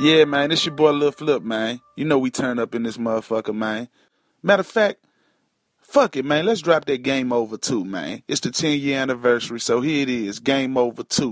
Yeah, man, it's your boy Lil Flip, man. You know we turn up in this motherfucker, man. Matter of fact, fuck it, man. Let's drop that game over too, man. It's the 10 year anniversary, so here it is, game over two.